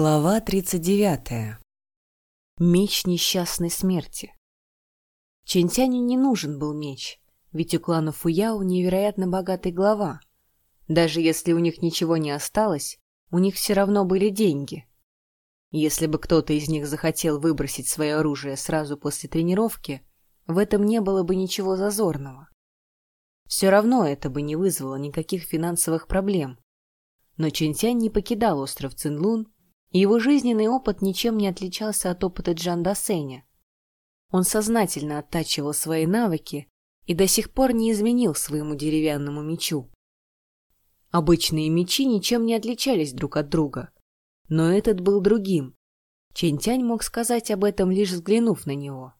Глава 39. Меч несчастной смерти. Чентяню не нужен был меч, ведь у клана Фуяо невероятно богатый глава. Даже если у них ничего не осталось, у них все равно были деньги. Если бы кто-то из них захотел выбросить свое оружие сразу после тренировки, в этом не было бы ничего зазорного. Все равно это бы не вызвало никаких финансовых проблем. Но Чентянь не покидал остров Цинлун, его жизненный опыт ничем не отличался от опыта Джан Дасеня. Он сознательно оттачивал свои навыки и до сих пор не изменил своему деревянному мечу. Обычные мечи ничем не отличались друг от друга, но этот был другим. Чентянь мог сказать об этом, лишь взглянув на него.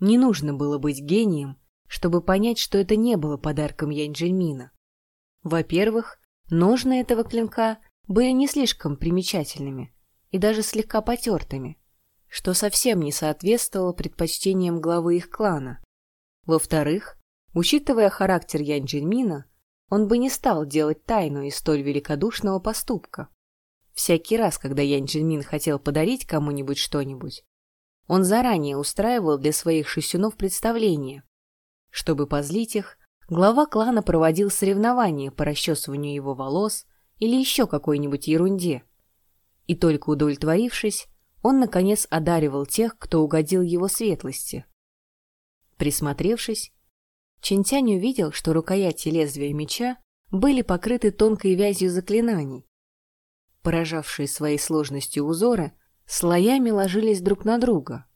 Не нужно было быть гением, чтобы понять, что это не было подарком Янь-Джельмина. Во-первых, ножны этого клинка были не слишком примечательными и даже слегка потертыми, что совсем не соответствовало предпочтениям главы их клана. Во-вторых, учитывая характер Джинмина, он бы не стал делать тайну из столь великодушного поступка. Всякий раз, когда Джинмин хотел подарить кому-нибудь что-нибудь, он заранее устраивал для своих шисюнов представление. Чтобы позлить их, глава клана проводил соревнования по расчесыванию его волос, или еще какой-нибудь ерунде. И только удовлетворившись, он, наконец, одаривал тех, кто угодил его светлости. Присмотревшись, Чинтянь увидел, что рукояти лезвия меча были покрыты тонкой вязью заклинаний. Поражавшие своей сложностью узоры слоями ложились друг на друга.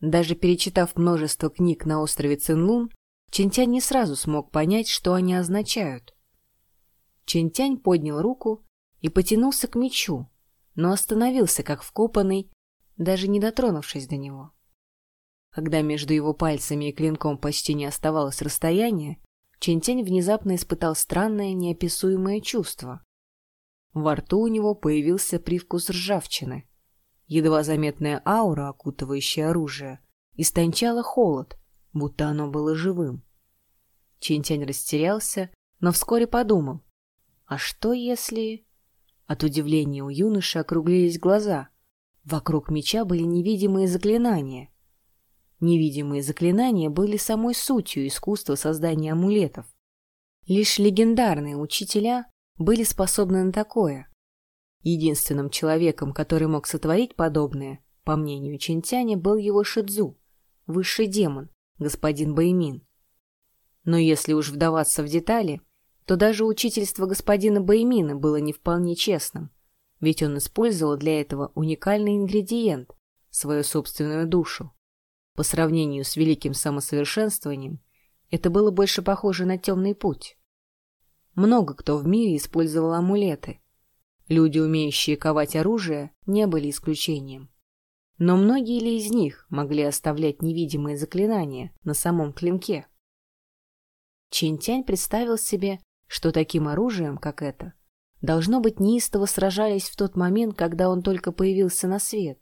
Даже перечитав множество книг на острове Цинлун, Чинтянь не сразу смог понять, что они означают. Чентянь поднял руку и потянулся к мечу, но остановился как вкопанный, даже не дотронувшись до него. Когда между его пальцами и клинком почти не оставалось расстояния, Чентянь внезапно испытал странное неописуемое чувство. Во рту у него появился привкус ржавчины. Едва заметная аура, окутывающая оружие, истончала холод, будто оно было живым. Чинтянь растерялся, но вскоре подумал, а что если... От удивления у юноши округлились глаза. Вокруг меча были невидимые заклинания. Невидимые заклинания были самой сутью искусства создания амулетов. Лишь легендарные учителя были способны на такое. Единственным человеком, который мог сотворить подобное, по мнению Чинтяня, был его Шидзу, высший демон, господин Баймин. Но если уж вдаваться в детали, то даже учительство господина Баймина было не вполне честным, ведь он использовал для этого уникальный ингредиент – свою собственную душу. По сравнению с великим самосовершенствованием, это было больше похоже на темный путь. Много кто в мире использовал амулеты. Люди, умеющие ковать оружие, не были исключением. Но многие ли из них могли оставлять невидимые заклинания на самом клинке? Чинтянь представил себе, что таким оружием, как это, должно быть неистово сражались в тот момент, когда он только появился на свет.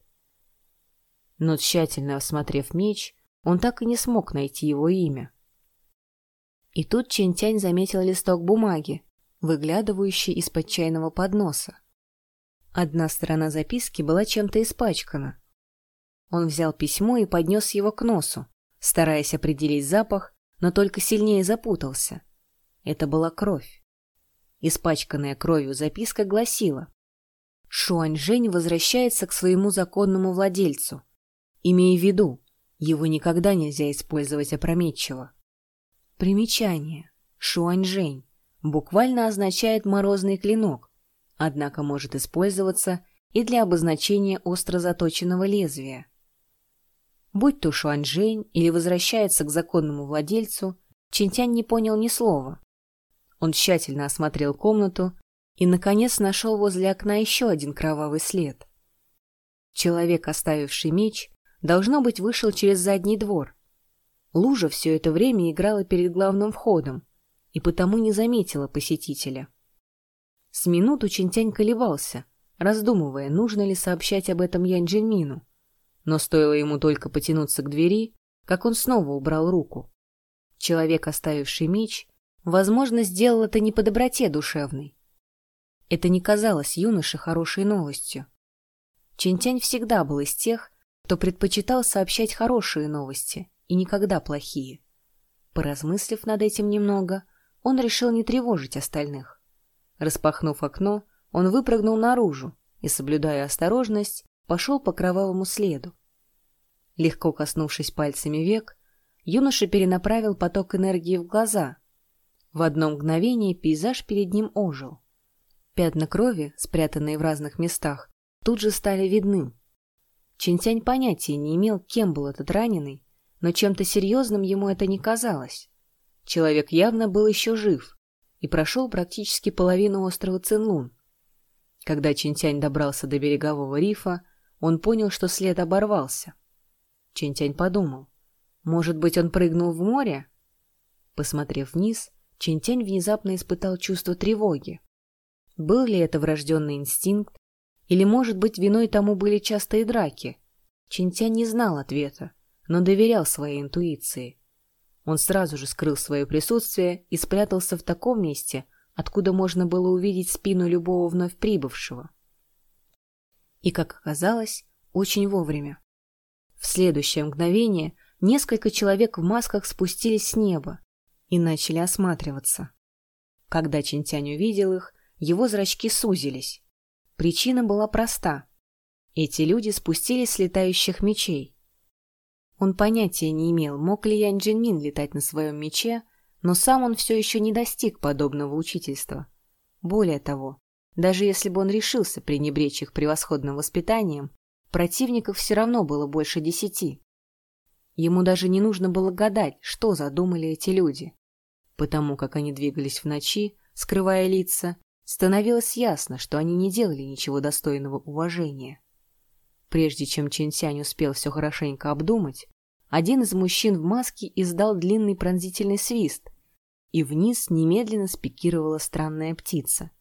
Но тщательно осмотрев меч, он так и не смог найти его имя. И тут Чентянь заметил листок бумаги, выглядывающий из-под чайного подноса. Одна сторона записки была чем-то испачкана. Он взял письмо и поднес его к носу, стараясь определить запах, но только сильнее запутался. Это была кровь. Испачканная кровью записка гласила «Шуаньжэнь возвращается к своему законному владельцу. Имея в виду, его никогда нельзя использовать опрометчиво». Примечание. Шуаньжэнь буквально означает «морозный клинок», однако может использоваться и для обозначения остро заточенного лезвия. Будь то Шуаньжэнь или возвращается к законному владельцу, Чинтянь не понял ни слова. Он тщательно осмотрел комнату и, наконец, нашел возле окна еще один кровавый след. Человек, оставивший меч, должно быть, вышел через задний двор. Лужа все это время играла перед главным входом и потому не заметила посетителя. С минуту Чинтянь колебался, раздумывая, нужно ли сообщать об этом Янь Джинмину. Но стоило ему только потянуться к двери, как он снова убрал руку. Человек, оставивший меч, Возможно, сделал это не по доброте душевной. Это не казалось юноше хорошей новостью. Чинтянь всегда был из тех, кто предпочитал сообщать хорошие новости и никогда плохие. Поразмыслив над этим немного, он решил не тревожить остальных. Распахнув окно, он выпрыгнул наружу и, соблюдая осторожность, пошел по кровавому следу. Легко коснувшись пальцами век, юноша перенаправил поток энергии в глаза. В одно мгновение пейзаж перед ним ожил. Пятна крови, спрятанные в разных местах, тут же стали видны. Чинтянь понятия не имел, кем был этот раненый, но чем-то серьезным ему это не казалось. Человек явно был еще жив и прошел практически половину острова Цинлун. Когда Чинтянь добрался до берегового рифа, он понял, что след оборвался. Чинтянь подумал, может быть, он прыгнул в море? Посмотрев вниз, Чинтянь внезапно испытал чувство тревоги. Был ли это врожденный инстинкт, или, может быть, виной тому были частые драки? Чинтянь не знал ответа, но доверял своей интуиции. Он сразу же скрыл свое присутствие и спрятался в таком месте, откуда можно было увидеть спину любого вновь прибывшего. И, как оказалось, очень вовремя. В следующее мгновение несколько человек в масках спустились с неба и начали осматриваться. Когда Чинтянь увидел их, его зрачки сузились. Причина была проста. Эти люди спустились с летающих мечей. Он понятия не имел, мог ли Янь Джинмин летать на своем мече, но сам он все еще не достиг подобного учительства. Более того, даже если бы он решился пренебречь их превосходным воспитанием, противников все равно было больше десяти. Ему даже не нужно было гадать, что задумали эти люди. Потому как они двигались в ночи, скрывая лица, становилось ясно, что они не делали ничего достойного уважения. Прежде чем Чинсянь успел все хорошенько обдумать, один из мужчин в маске издал длинный пронзительный свист, и вниз немедленно спикировала странная птица.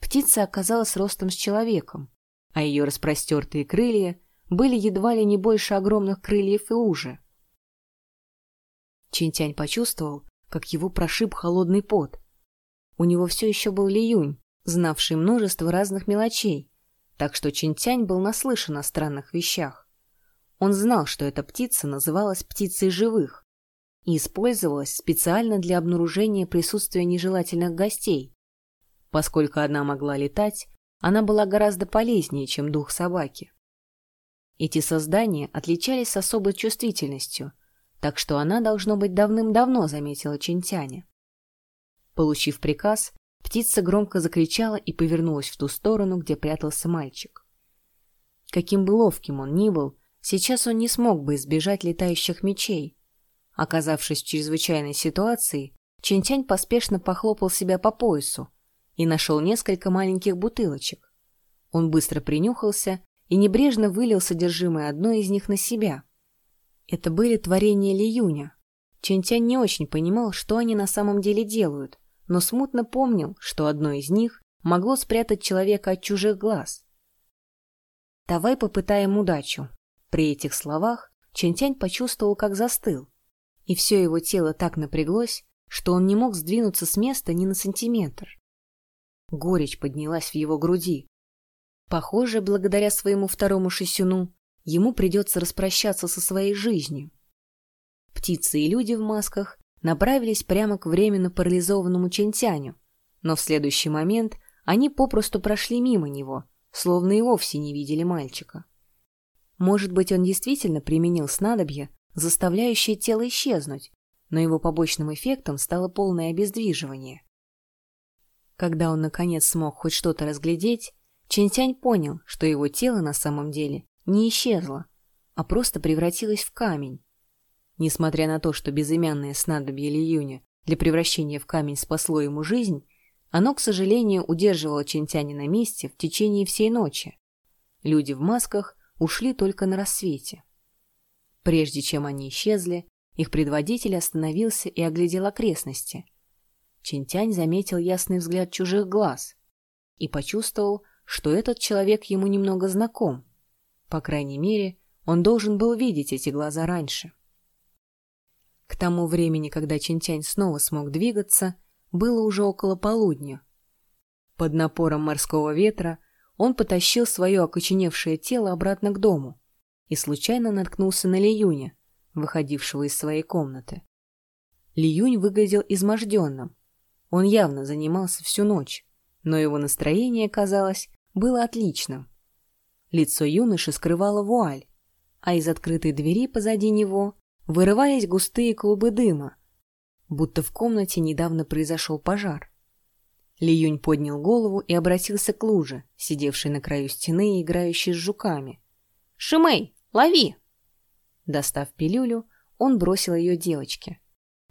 Птица оказалась ростом с человеком, а ее распростертые крылья были едва ли не больше огромных крыльев и лужи. Чинтянь почувствовал, как его прошиб холодный пот. У него все еще был Лиюнь, знавший множество разных мелочей, так что Чинтянь был наслышан о странных вещах. Он знал, что эта птица называлась птицей живых и использовалась специально для обнаружения присутствия нежелательных гостей. Поскольку она могла летать, она была гораздо полезнее, чем дух собаки. Эти создания отличались особой чувствительностью, так что она, должно быть, давным-давно заметила Чинтяня. Получив приказ, Птица громко закричала и повернулась в ту сторону, где прятался мальчик. Каким бы ловким он ни был, сейчас он не смог бы избежать летающих мечей. Оказавшись в чрезвычайной ситуации, Чинтянь поспешно похлопал себя по поясу и нашел несколько маленьких бутылочек. Он быстро принюхался и небрежно вылил содержимое одной из них на себя. Это были творения Лиюня. Чинтянь не очень понимал, что они на самом деле делают, но смутно помнил, что одно из них могло спрятать человека от чужих глаз. «Давай попытаем удачу». При этих словах Чентянь почувствовал, как застыл, и все его тело так напряглось, что он не мог сдвинуться с места ни на сантиметр. Горечь поднялась в его груди. Похоже, благодаря своему второму шисюну, ему придется распрощаться со своей жизнью. Птицы и люди в масках направились прямо к временно парализованному Чентяню, но в следующий момент они попросту прошли мимо него, словно и вовсе не видели мальчика. Может быть, он действительно применил снадобье, заставляющее тело исчезнуть, но его побочным эффектом стало полное обездвиживание. Когда он, наконец, смог хоть что-то разглядеть, Чентянь понял, что его тело на самом деле не исчезло, а просто превратилось в камень. Несмотря на то, что безымянное снадобье Лиюня для превращения в камень спасло ему жизнь, оно, к сожалению, удерживало Чинтяня на месте в течение всей ночи. Люди в масках ушли только на рассвете. Прежде чем они исчезли, их предводитель остановился и оглядел окрестности. Чинтянь заметил ясный взгляд чужих глаз и почувствовал, что этот человек ему немного знаком. По крайней мере, он должен был видеть эти глаза раньше. К тому времени, когда Чинтянь снова смог двигаться, было уже около полудня. Под напором морского ветра он потащил свое окоченевшее тело обратно к дому и случайно наткнулся на Лиюня, выходившего из своей комнаты. Лиюнь выглядел изможденным. Он явно занимался всю ночь, но его настроение, казалось, было отличным. Лицо юноши скрывало вуаль, а из открытой двери позади него вырывались густые клубы дыма, будто в комнате недавно произошел пожар. Ли Юнь поднял голову и обратился к луже, сидевшей на краю стены и играющей с жуками. «Шимэй, лови!» Достав пилюлю, он бросил ее девочке.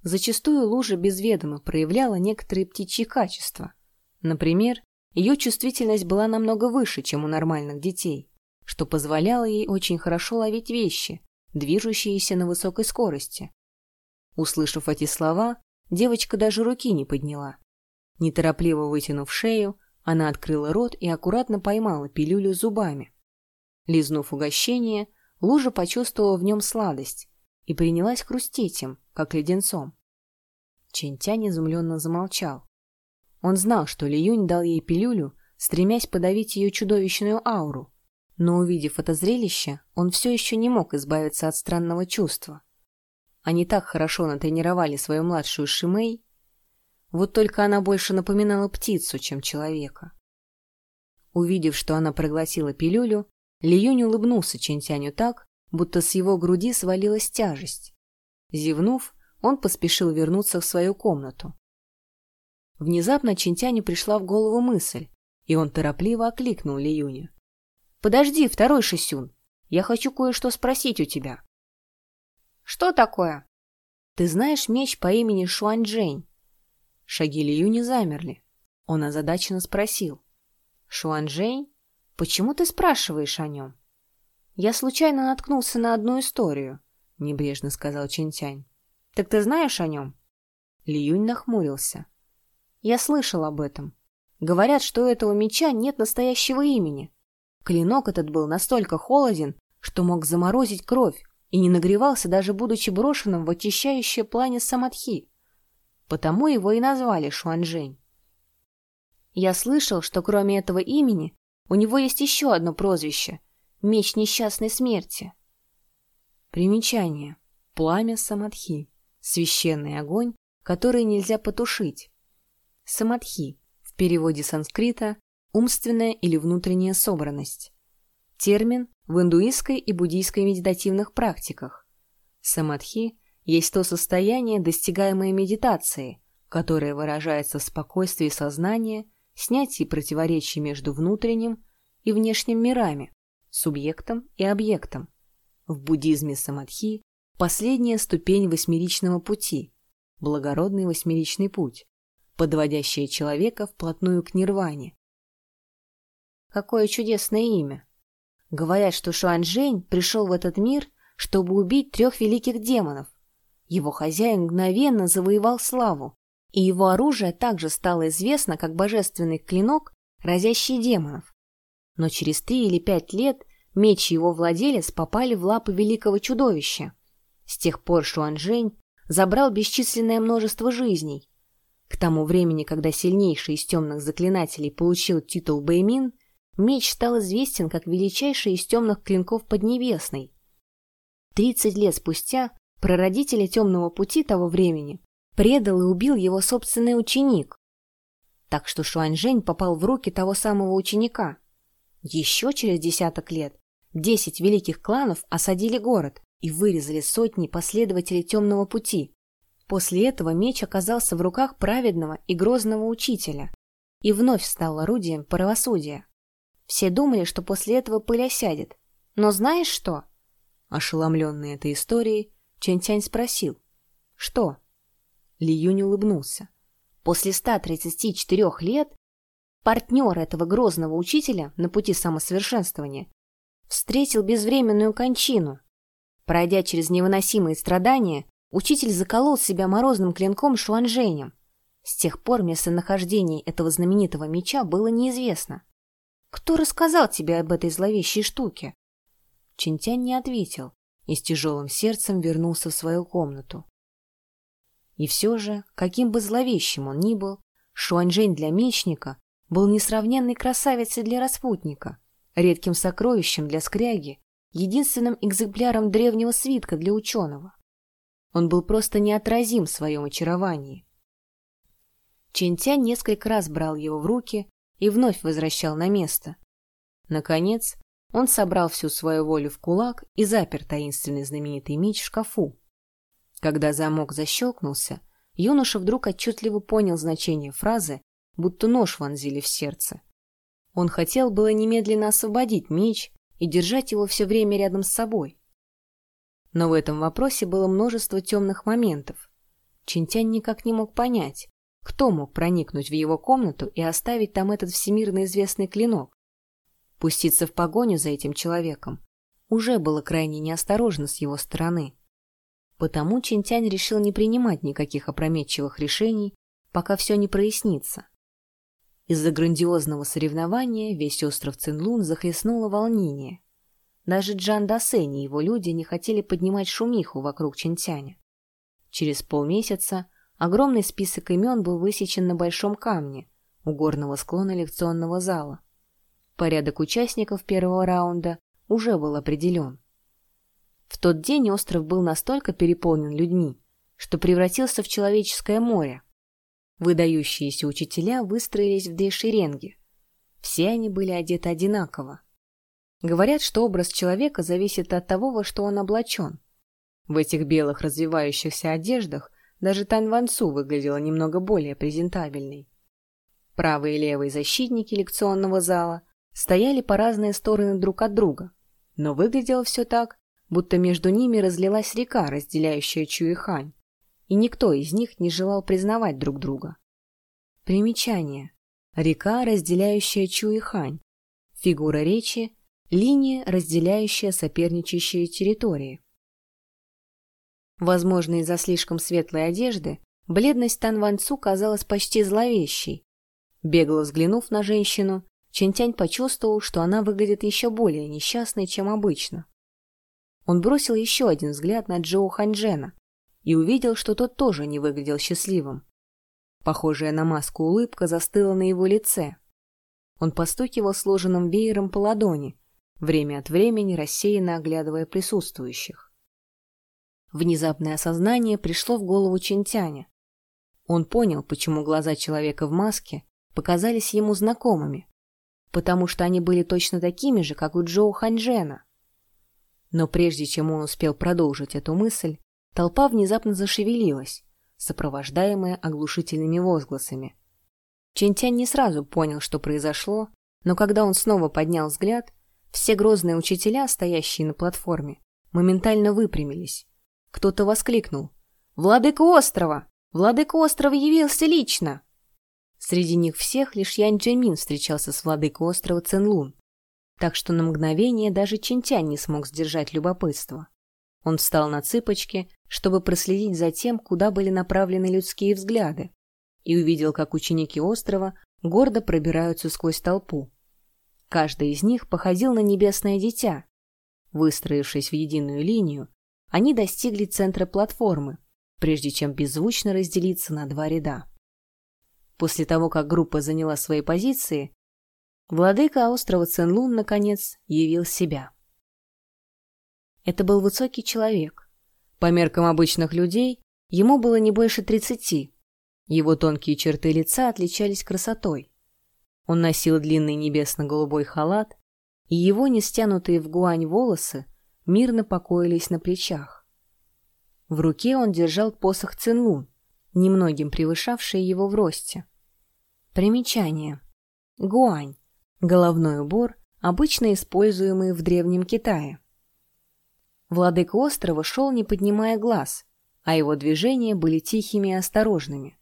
Зачастую лужа без ведома проявляла некоторые птичьи качества. Например, ее чувствительность была намного выше, чем у нормальных детей, что позволяло ей очень хорошо ловить вещи, движущиеся на высокой скорости. Услышав эти слова, девочка даже руки не подняла. Неторопливо вытянув шею, она открыла рот и аккуратно поймала пилюлю зубами. Лизнув угощение, Лужа почувствовала в нем сладость и принялась хрустеть им, как леденцом. Чентянь изумленно замолчал. Он знал, что Лиюнь дал ей пилюлю, стремясь подавить ее чудовищную ауру, но, увидев это зрелище, он все еще не мог избавиться от странного чувства. Они так хорошо натренировали свою младшую Шимей, вот только она больше напоминала птицу, чем человека. Увидев, что она проглотила пилюлю, Лиюнь улыбнулся Чентяню так, будто с его груди свалилась тяжесть. Зевнув, он поспешил вернуться в свою комнату. Внезапно Чинтяню пришла в голову мысль, и он торопливо окликнул Лиюня. «Подожди, второй Шисюн, я хочу кое-что спросить у тебя». «Что такое?» «Ты знаешь меч по имени Шуанчжэнь?» Шаги Лиюня замерли. Он озадаченно спросил. «Шуанчжэнь? Почему ты спрашиваешь о нем?» «Я случайно наткнулся на одну историю», — небрежно сказал Чинтянь. «Так ты знаешь о нем?» Лиюнь нахмурился. Я слышал об этом. Говорят, что у этого меча нет настоящего имени. Клинок этот был настолько холоден, что мог заморозить кровь и не нагревался, даже будучи брошенным в очищающее пламя самадхи. Потому его и назвали Шуанжэнь. Я слышал, что кроме этого имени у него есть еще одно прозвище — Меч Несчастной Смерти. Примечание. Пламя Самадхи. Священный огонь, который нельзя потушить. Самадхи, в переводе санскрита «умственная или внутренняя собранность». Термин в индуистской и буддийской медитативных практиках. Самадхи есть то состояние, достигаемое медитацией, которое выражается в спокойствии сознания, снятии противоречий между внутренним и внешним мирами, субъектом и объектом. В буддизме самадхи – последняя ступень восьмеричного пути, благородный восьмеричный путь, подводящее человека вплотную к нирване. Какое чудесное имя! Говорят, что Шуанчжэнь пришел в этот мир, чтобы убить трех великих демонов. Его хозяин мгновенно завоевал славу, и его оружие также стало известно как божественный клинок, разящий демонов. Но через три или пять лет меч и его владелец попали в лапы великого чудовища. С тех пор Шуанчжэнь забрал бесчисленное множество жизней, к тому времени, когда сильнейший из темных заклинателей получил титул Бэймин, меч стал известен как величайший из темных клинков Поднебесной. Тридцать лет спустя прародителя темного пути того времени предал и убил его собственный ученик. Так что Шуаньжэнь попал в руки того самого ученика. Еще через десяток лет десять великих кланов осадили город и вырезали сотни последователей темного пути, После этого меч оказался в руках праведного и грозного учителя и вновь стал орудием правосудия. Все думали, что после этого пыль осядет. Но знаешь что? Ошеломленный этой историей, Чэнь-Тянь спросил. Что? Ли Юнь улыбнулся. После 134 лет партнер этого грозного учителя на пути самосовершенствования встретил безвременную кончину. Пройдя через невыносимые страдания, Учитель заколол себя морозным клинком шуанжэнем. С тех пор местонахождение этого знаменитого меча было неизвестно. «Кто рассказал тебе об этой зловещей штуке?» Чинтянь не ответил и с тяжелым сердцем вернулся в свою комнату. И все же, каким бы зловещим он ни был, Шуаньжэнь для мечника был несравненной красавицей для распутника, редким сокровищем для скряги, единственным экземпляром древнего свитка для ученого. Он был просто неотразим в своем очаровании. Чинтянь несколько раз брал его в руки и вновь возвращал на место. Наконец, он собрал всю свою волю в кулак и запер таинственный знаменитый меч в шкафу. Когда замок защелкнулся, юноша вдруг отчетливо понял значение фразы, будто нож вонзили в сердце. Он хотел было немедленно освободить меч и держать его все время рядом с собой. Но в этом вопросе было множество темных моментов. Чинтянь никак не мог понять, кто мог проникнуть в его комнату и оставить там этот всемирно известный клинок. Пуститься в погоню за этим человеком уже было крайне неосторожно с его стороны. Потому Чинтянь решил не принимать никаких опрометчивых решений, пока все не прояснится. Из-за грандиозного соревнования весь остров Цинлун захлестнуло волнение. Даже Джан Дасень и его люди не хотели поднимать шумиху вокруг Чинтяня. Через полмесяца огромный список имен был высечен на большом камне у горного склона лекционного зала. Порядок участников первого раунда уже был определен. В тот день остров был настолько переполнен людьми, что превратился в человеческое море. Выдающиеся учителя выстроились в две шеренги. Все они были одеты одинаково. Говорят, что образ человека зависит от того, во что он облачен. В этих белых развивающихся одеждах даже Тан Ван выглядела немного более презентабельной. Правые и левые защитники лекционного зала стояли по разные стороны друг от друга, но выглядело все так, будто между ними разлилась река, разделяющая Чуэхань и никто из них не желал признавать друг друга. Примечание. Река, разделяющая Чу и Хань. Фигура речи – линия, разделяющая соперничающие территории. Возможно, из-за слишком светлой одежды бледность Тан Ван казалась почти зловещей. Бегло взглянув на женщину, Чентянь почувствовал, что она выглядит еще более несчастной, чем обычно. Он бросил еще один взгляд на Джоу Ханьжена, и увидел, что тот тоже не выглядел счастливым. Похожая на маску улыбка застыла на его лице. Он постукивал сложенным веером по ладони, время от времени рассеянно оглядывая присутствующих. Внезапное осознание пришло в голову Чинтяня. Он понял, почему глаза человека в маске показались ему знакомыми, потому что они были точно такими же, как у Джоу Ханьжена. Но прежде чем он успел продолжить эту мысль, Толпа внезапно зашевелилась, сопровождаемая оглушительными возгласами. Чентянь не сразу понял, что произошло, но когда он снова поднял взгляд, все грозные учителя, стоящие на платформе, моментально выпрямились. Кто-то воскликнул «Владыка острова! Владыка острова явился лично!» Среди них всех лишь Янь Джемин встречался с владыкой острова Ценлун, так что на мгновение даже Чинтянь не смог сдержать любопытство. Он встал на цыпочки, чтобы проследить за тем, куда были направлены людские взгляды, и увидел, как ученики острова гордо пробираются сквозь толпу. Каждый из них походил на небесное дитя. Выстроившись в единую линию, они достигли центра платформы, прежде чем беззвучно разделиться на два ряда. После того, как группа заняла свои позиции, владыка острова Ценлун, наконец, явил себя. Это был высокий человек. По меркам обычных людей, ему было не больше тридцати. Его тонкие черты лица отличались красотой. Он носил длинный небесно-голубой халат, и его нестянутые в гуань волосы мирно покоились на плечах. В руке он держал посох Цинлун, немногим превышавший его в росте. Примечание. Гуань. Головной убор, обычно используемый в Древнем Китае. Владыка острова шел, не поднимая глаз, а его движения были тихими и осторожными.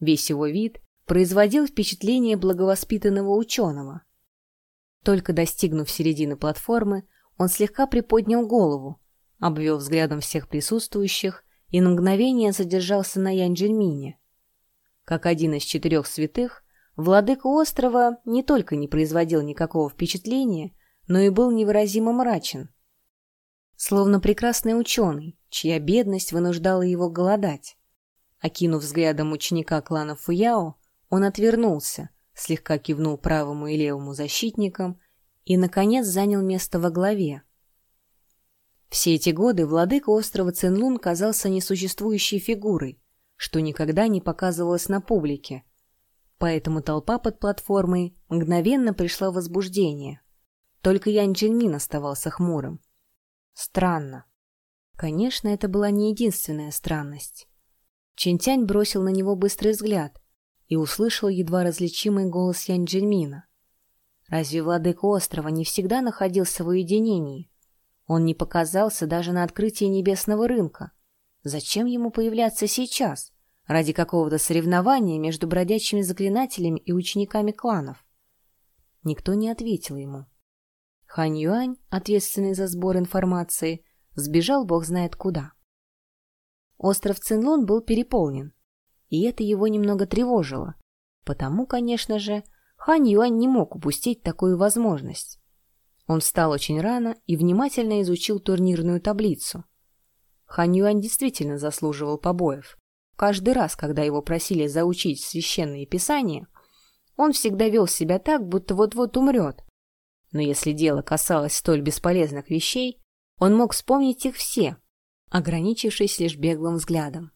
Весь его вид производил впечатление благовоспитанного ученого. Только достигнув середины платформы, он слегка приподнял голову, обвел взглядом всех присутствующих и на мгновение задержался на Янь-Джельмине. Как один из четырех святых, владыка острова не только не производил никакого впечатления, но и был невыразимо мрачен – Словно прекрасный ученый, чья бедность вынуждала его голодать. Окинув взглядом ученика клана Фуяо, он отвернулся, слегка кивнул правому и левому защитникам и, наконец, занял место во главе. Все эти годы владыка острова Цинлун казался несуществующей фигурой, что никогда не показывалось на публике. Поэтому толпа под платформой мгновенно пришла в возбуждение. Только Ян Джинмин оставался хмурым. Странно. Конечно, это была не единственная странность. Чинтянь бросил на него быстрый взгляд и услышал едва различимый голос Ян Джинмина. Разве владыка острова не всегда находился в уединении? Он не показался даже на открытии небесного рынка. Зачем ему появляться сейчас? Ради какого-то соревнования между бродячими заклинателями и учениками кланов? Никто не ответил ему. Хань Юань, ответственный за сбор информации, сбежал бог знает куда. Остров Цинлун был переполнен, и это его немного тревожило. Потому, конечно же, Хань Юань не мог упустить такую возможность. Он встал очень рано и внимательно изучил турнирную таблицу. Хань Юань действительно заслуживал побоев. Каждый раз, когда его просили заучить священные писания, он всегда вел себя так, будто вот-вот умрет. Но если дело касалось столь бесполезных вещей, он мог вспомнить их все, ограничившись лишь беглым взглядом.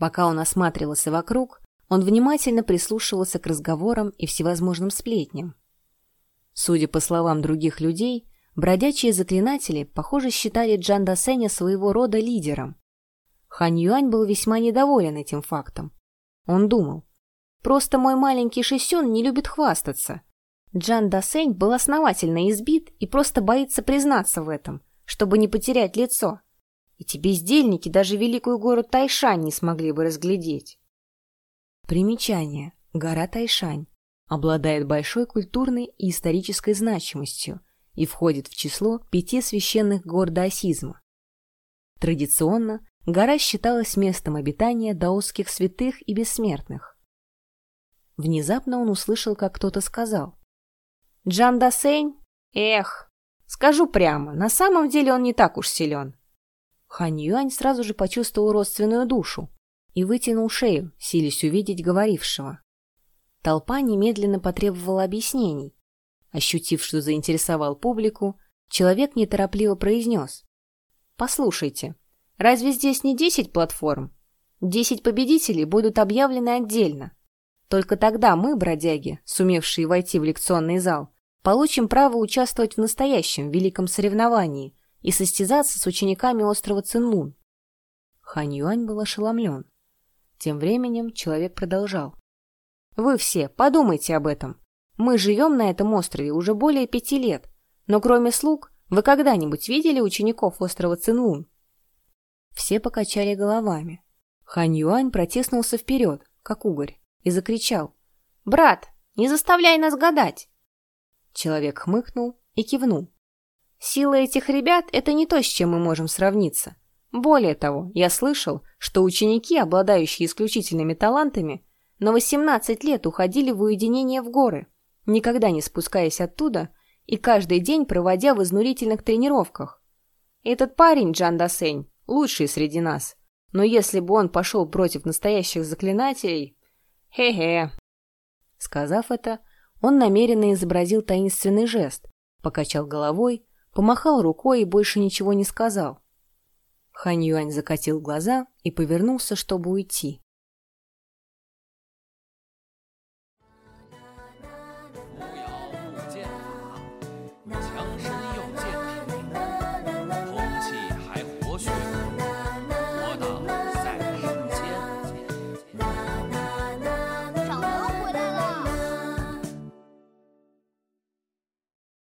Пока он осматривался вокруг, он внимательно прислушивался к разговорам и всевозможным сплетням. Судя по словам других людей, бродячие заклинатели, похоже, считали Джан Дасеня своего рода лидером. Хан Юань был весьма недоволен этим фактом. Он думал, просто мой маленький Шисюн не любит хвастаться. Джан Дасень был основательно избит и просто боится признаться в этом, чтобы не потерять лицо. Эти бездельники даже великую гору Тайшань не смогли бы разглядеть. Примечание. Гора Тайшань обладает большой культурной и исторической значимостью и входит в число пяти священных гор даосизма. Традиционно гора считалась местом обитания даосских святых и бессмертных. Внезапно он услышал, как кто-то сказал. «Джан Дасень? Эх, скажу прямо, на самом деле он не так уж силен». Хань Юань сразу же почувствовал родственную душу и вытянул шею, силясь увидеть говорившего. Толпа немедленно потребовала объяснений. Ощутив, что заинтересовал публику, человек неторопливо произнес. «Послушайте, разве здесь не десять платформ? Десять победителей будут объявлены отдельно. Только тогда мы, бродяги, сумевшие войти в лекционный зал, получим право участвовать в настоящем великом соревновании и состязаться с учениками острова Цинлун». Хань Юань был ошеломлен. Тем временем человек продолжал. Вы все подумайте об этом. Мы живем на этом острове уже более пяти лет, но кроме слуг, вы когда-нибудь видели учеников острова Цинлун? Все покачали головами. Хань Юань протиснулся вперед, как угорь, и закричал. «Брат, не заставляй нас гадать!» Человек хмыкнул и кивнул. «Сила этих ребят — это не то, с чем мы можем сравниться. Более того, я слышал, что ученики, обладающие исключительными талантами, на 18 лет уходили в уединение в горы, никогда не спускаясь оттуда и каждый день проводя в изнурительных тренировках. Этот парень, Джан Дасень, лучший среди нас, но если бы он пошел против настоящих заклинателей... Хе-хе. Сказав это, он намеренно изобразил таинственный жест, покачал головой, помахал рукой и больше ничего не сказал. Хань Юань закатил глаза и повернулся, чтобы уйти.